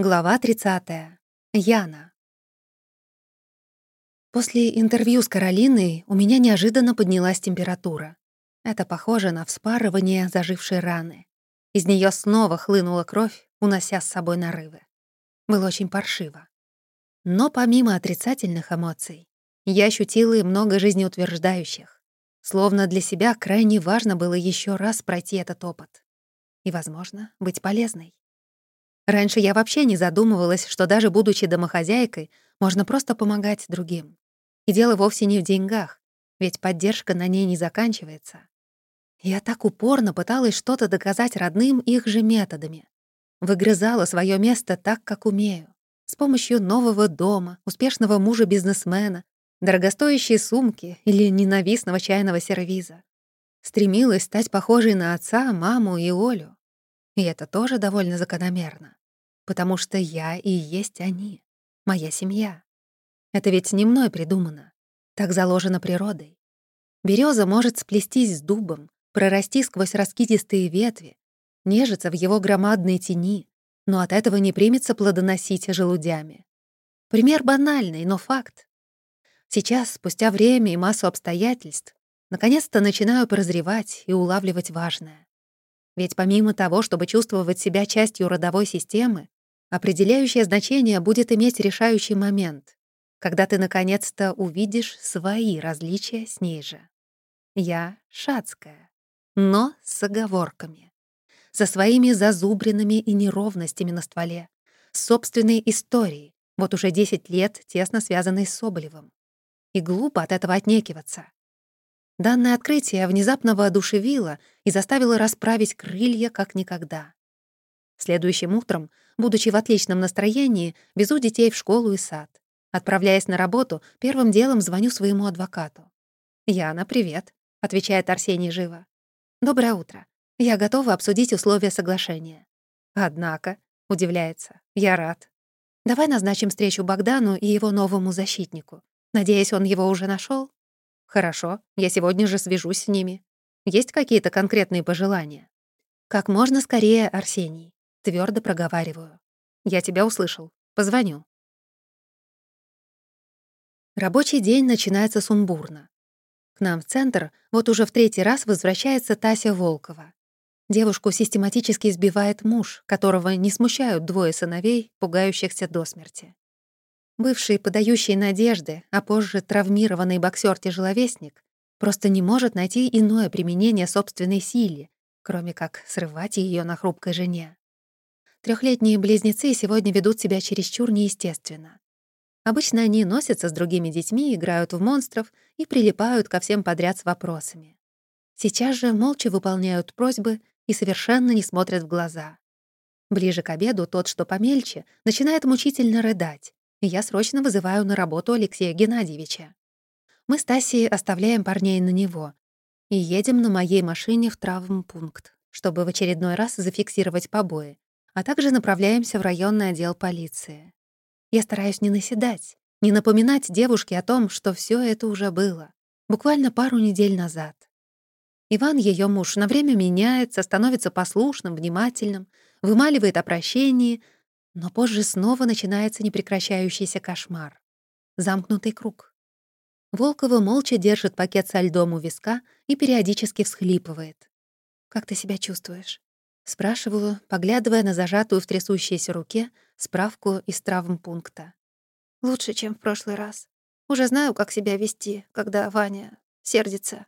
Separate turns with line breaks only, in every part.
Глава 30. Яна. После интервью с Каролиной у меня неожиданно поднялась температура. Это похоже на вспарывание зажившей раны. Из нее снова хлынула кровь, унося с собой нарывы. Было очень паршиво. Но помимо отрицательных эмоций, я ощутила и много жизнеутверждающих. Словно для себя крайне важно было еще раз пройти этот опыт. И, возможно, быть полезной. Раньше я вообще не задумывалась, что даже будучи домохозяйкой, можно просто помогать другим. И дело вовсе не в деньгах, ведь поддержка на ней не заканчивается. Я так упорно пыталась что-то доказать родным их же методами. Выгрызала свое место так, как умею. С помощью нового дома, успешного мужа-бизнесмена, дорогостоящей сумки или ненавистного чайного сервиза. Стремилась стать похожей на отца, маму и Олю. И это тоже довольно закономерно потому что я и есть они, моя семья. Это ведь не мной придумано, так заложено природой. Береза может сплестись с дубом, прорасти сквозь раскидистые ветви, нежиться в его громадной тени, но от этого не примется плодоносить желудями. Пример банальный, но факт. Сейчас, спустя время и массу обстоятельств, наконец-то начинаю прозревать и улавливать важное. Ведь помимо того, чтобы чувствовать себя частью родовой системы, Определяющее значение будет иметь решающий момент, когда ты наконец-то увидишь свои различия с ней же. Я шацкая, но с оговорками. Со своими зазубринами и неровностями на стволе, с собственной историей, вот уже 10 лет тесно связанной с Соболевым. И глупо от этого отнекиваться. Данное открытие внезапно воодушевило и заставило расправить крылья как никогда. Следующим утром, будучи в отличном настроении, везу детей в школу и сад. Отправляясь на работу, первым делом звоню своему адвокату. «Яна, привет», — отвечает Арсений живо. «Доброе утро. Я готова обсудить условия соглашения». «Однако», — удивляется, — «я рад». «Давай назначим встречу Богдану и его новому защитнику. Надеюсь, он его уже нашел. «Хорошо, я сегодня же свяжусь с ними. Есть какие-то конкретные пожелания?» «Как можно скорее, Арсений. Твердо проговариваю. «Я тебя услышал. Позвоню». Рабочий день начинается сумбурно. К нам в центр вот уже в третий раз возвращается Тася Волкова. Девушку систематически избивает муж, которого не смущают двое сыновей, пугающихся до смерти. Бывший подающий надежды, а позже травмированный боксер-тяжеловесник просто не может найти иное применение собственной силе, кроме как срывать ее на хрупкой жене. Трехлетние близнецы сегодня ведут себя чересчур неестественно. Обычно они носятся с другими детьми, играют в монстров и прилипают ко всем подряд с вопросами. Сейчас же молча выполняют просьбы и совершенно не смотрят в глаза. Ближе к обеду тот, что помельче, начинает мучительно рыдать, и я срочно вызываю на работу Алексея Геннадьевича. Мы с Тасей оставляем парней на него и едем на моей машине в травмпункт, чтобы в очередной раз зафиксировать побои, а также направляемся в районный отдел полиции. Я стараюсь не наседать, не напоминать девушке о том, что все это уже было, буквально пару недель назад. Иван, ее муж, на время меняется, становится послушным, внимательным, вымаливает о прощении, но позже снова начинается непрекращающийся кошмар. Замкнутый круг. Волкова молча держит пакет со льдом у виска и периодически всхлипывает. «Как ты себя чувствуешь?» Спрашиваю, поглядывая на зажатую в трясущейся руке справку из травмпункта. «Лучше, чем в прошлый раз. Уже знаю, как себя вести, когда Ваня сердится».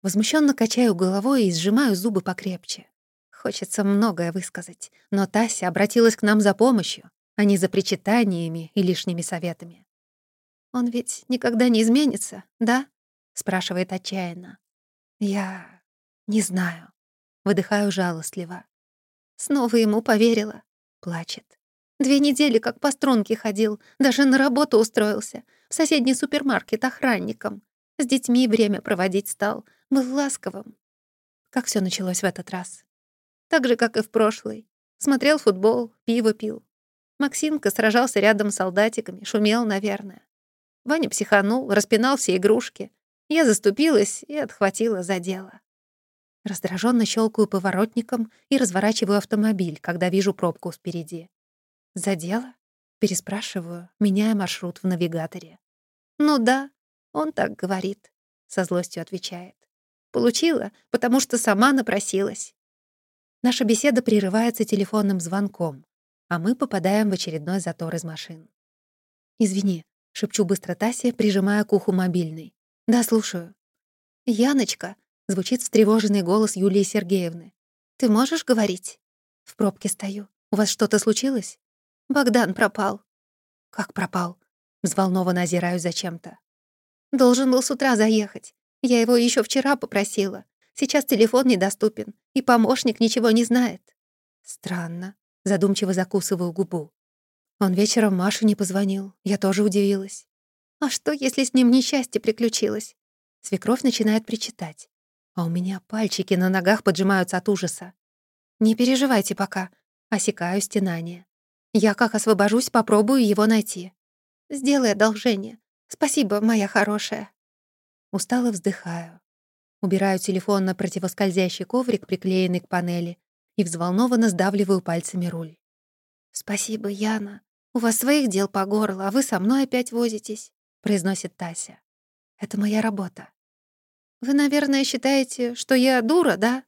Возмущенно качаю головой и сжимаю зубы покрепче. Хочется многое высказать, но Тася обратилась к нам за помощью, а не за причитаниями и лишними советами. «Он ведь никогда не изменится, да?» — спрашивает отчаянно. «Я не знаю». Выдыхаю жалостливо. Снова ему поверила. Плачет. Две недели как по струнке ходил, даже на работу устроился. В соседний супермаркет охранником. С детьми время проводить стал. Был ласковым. Как все началось в этот раз? Так же, как и в прошлый. Смотрел футбол, пиво пил. Максимка сражался рядом с солдатиками, шумел, наверное. Ваня психанул, распинал все игрушки. Я заступилась и отхватила за дело. Раздраженно щелкаю поворотником и разворачиваю автомобиль, когда вижу пробку впереди. Задела? Переспрашиваю, меняя маршрут в навигаторе. «Ну да, он так говорит», — со злостью отвечает. «Получила, потому что сама напросилась». Наша беседа прерывается телефонным звонком, а мы попадаем в очередной затор из машин. «Извини», — шепчу быстро Тасе, прижимая к уху мобильный. «Да, слушаю». «Яночка», — звучит встревоженный голос Юлии Сергеевны. «Ты можешь говорить?» «В пробке стою. У вас что-то случилось?» «Богдан пропал». «Как пропал?» Взволнованно озираюсь зачем-то. «Должен был с утра заехать. Я его еще вчера попросила. Сейчас телефон недоступен, и помощник ничего не знает». «Странно», — задумчиво закусываю губу. Он вечером Маше не позвонил. Я тоже удивилась. «А что, если с ним несчастье приключилось?» Свекровь начинает причитать. А у меня пальчики на ногах поджимаются от ужаса. «Не переживайте пока», — осекаю стенание. «Я как освобожусь, попробую его найти. Сделай одолжение. Спасибо, моя хорошая». Устало вздыхаю. Убираю телефон на противоскользящий коврик, приклеенный к панели, и взволнованно сдавливаю пальцами руль. «Спасибо, Яна. У вас своих дел по горло, а вы со мной опять возитесь», — произносит Тася. «Это моя работа». «Вы, наверное, считаете, что я дура, да?»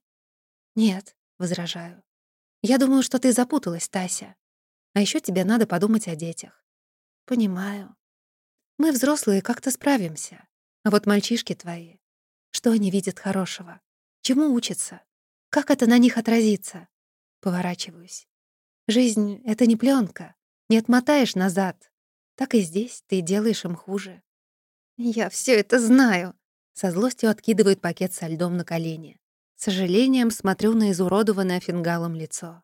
«Нет», — возражаю. «Я думаю, что ты запуталась, Тася. А еще тебе надо подумать о детях». «Понимаю. Мы, взрослые, как-то справимся. А вот мальчишки твои, что они видят хорошего? Чему учатся? Как это на них отразится? Поворачиваюсь. Жизнь — это не пленка, не отмотаешь назад. Так и здесь ты делаешь им хуже. Я все это знаю. Со злостью откидывает пакет со льдом на колени. С сожалением смотрю на изуродованное фингалом лицо.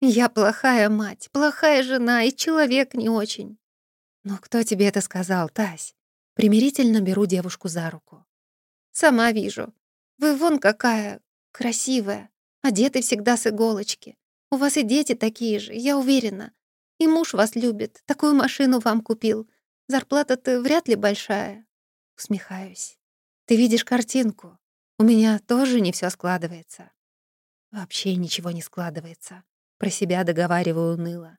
Я плохая мать, плохая жена и человек не очень. Но кто тебе это сказал, Тась? Примирительно беру девушку за руку. Сама вижу. Вы вон какая красивая, одеты всегда с иголочки. У вас и дети такие же, я уверена. И муж вас любит, такую машину вам купил. Зарплата-то вряд ли большая. Усмехаюсь. Ты видишь картинку. У меня тоже не все складывается. Вообще ничего не складывается. Про себя договариваю уныло.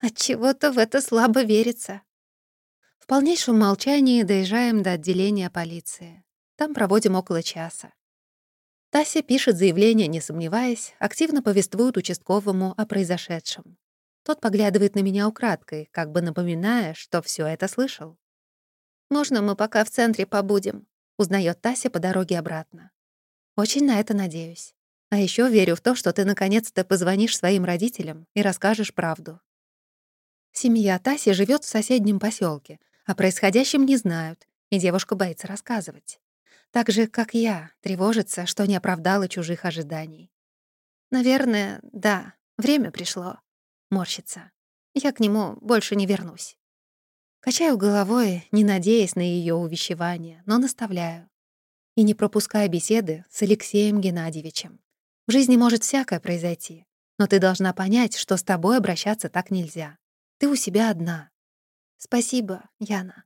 Отчего-то в это слабо верится. В полнейшем молчании доезжаем до отделения полиции. Там проводим около часа. Тася пишет заявление, не сомневаясь, активно повествует участковому о произошедшем. Тот поглядывает на меня украдкой, как бы напоминая, что все это слышал. «Можно мы пока в центре побудем?» — узнает Тася по дороге обратно. «Очень на это надеюсь. А еще верю в то, что ты наконец-то позвонишь своим родителям и расскажешь правду». Семья Таси живет в соседнем поселке, о происходящем не знают, и девушка боится рассказывать. Так же, как я, тревожится, что не оправдала чужих ожиданий. Наверное, да, время пришло. Морщится. Я к нему больше не вернусь. Качаю головой, не надеясь на ее увещевание, но наставляю. И не пропуская беседы с Алексеем Геннадьевичем. В жизни может всякое произойти, но ты должна понять, что с тобой обращаться так нельзя. Ты у себя одна. Спасибо, Яна.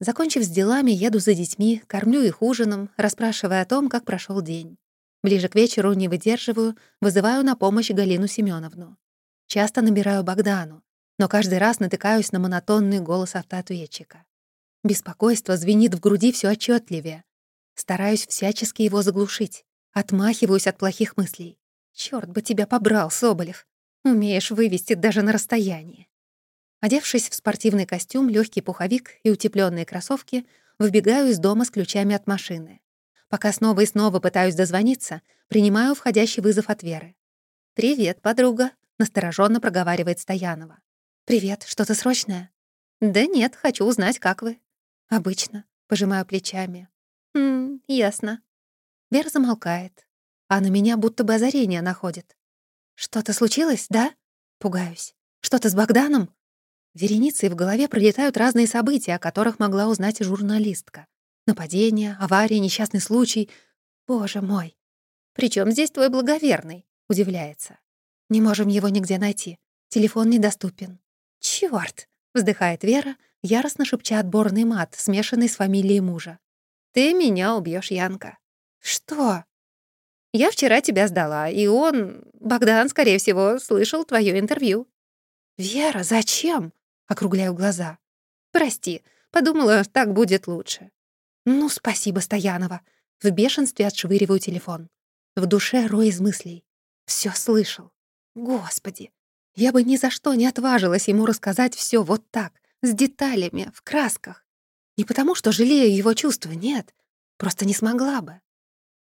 Закончив с делами, еду за детьми, кормлю их ужином, расспрашивая о том, как прошел день. Ближе к вечеру не выдерживаю, вызываю на помощь Галину Семеновну. Часто набираю Богдану, но каждый раз натыкаюсь на монотонный голос автоответчика. Беспокойство звенит в груди все отчетливее. Стараюсь всячески его заглушить, отмахиваюсь от плохих мыслей. Черт бы тебя побрал, Соболев. Умеешь вывести даже на расстоянии. Одевшись в спортивный костюм, легкий пуховик и утепленные кроссовки, выбегаю из дома с ключами от машины. Пока снова и снова пытаюсь дозвониться, принимаю входящий вызов от Веры. «Привет, подруга», — настороженно проговаривает Стоянова. «Привет, что-то срочное?» «Да нет, хочу узнать, как вы». «Обычно», — пожимаю плечами. «Ммм, ясно». Вера замолкает, а на меня будто бы озарение находит. «Что-то случилось, да?» Пугаюсь. «Что-то с Богданом?» Вереницей в голове пролетают разные события, о которых могла узнать журналистка. Нападение, авария, несчастный случай. Боже мой! «Причём здесь твой благоверный?» — удивляется. «Не можем его нигде найти. Телефон недоступен». «Чёрт!» — вздыхает Вера, яростно шепча отборный мат, смешанный с фамилией мужа. «Ты меня убьёшь, Янка». «Что?» «Я вчера тебя сдала, и он, Богдан, скорее всего, слышал твоё интервью». «Вера, зачем?» — округляю глаза. «Прости, подумала, так будет лучше». «Ну, спасибо, Стоянова». В бешенстве отшвыриваю телефон. В душе рой из мыслей. Всё слышал. Господи, я бы ни за что не отважилась ему рассказать всё вот так, с деталями, в красках. Не потому, что жалею его чувства, нет, просто не смогла бы.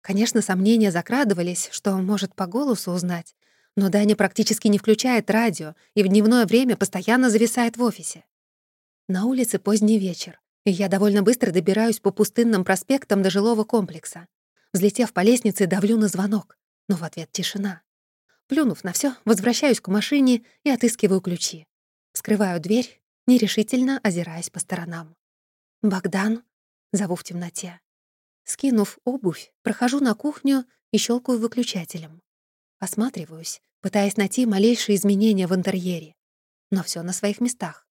Конечно, сомнения закрадывались, что он может по голосу узнать, но Даня практически не включает радио и в дневное время постоянно зависает в офисе. На улице поздний вечер, и я довольно быстро добираюсь по пустынным проспектам до жилого комплекса. Взлетев по лестнице, давлю на звонок, но в ответ тишина. Плюнув на все, возвращаюсь к машине и отыскиваю ключи. Вскрываю дверь, нерешительно озираясь по сторонам. «Богдан?» — зову в темноте. Скинув обувь, прохожу на кухню и щелкаю выключателем. Осматриваюсь, пытаясь найти малейшие изменения в интерьере. Но все на своих местах.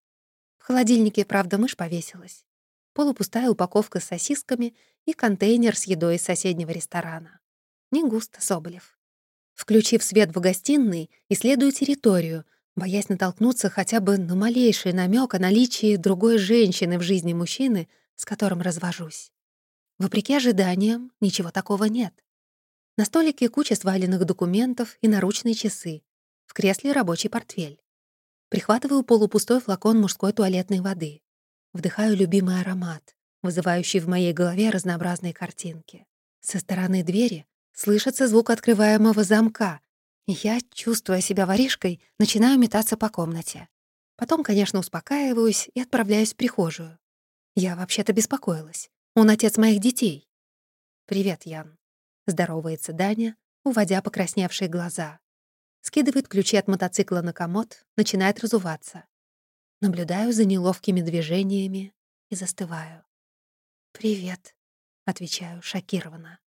В холодильнике, правда, мышь повесилась. Полупустая упаковка с сосисками и контейнер с едой из соседнего ресторана. Не густо, Соболев. Включив свет в гостиной, исследую территорию, боясь натолкнуться хотя бы на малейший намек о наличии другой женщины в жизни мужчины, с которым развожусь. Вопреки ожиданиям, ничего такого нет. На столике куча сваленных документов и наручные часы. В кресле рабочий портфель. Прихватываю полупустой флакон мужской туалетной воды. Вдыхаю любимый аромат, вызывающий в моей голове разнообразные картинки. Со стороны двери слышится звук открываемого замка, я, чувствуя себя воришкой, начинаю метаться по комнате. Потом, конечно, успокаиваюсь и отправляюсь в прихожую. Я вообще-то беспокоилась. Он отец моих детей. «Привет, Ян», Здоровается Даня, уводя покрасневшие глаза. Скидывает ключи от мотоцикла на комод, начинает разуваться. Наблюдаю за неловкими движениями и застываю. «Привет», — отвечаю шокированно.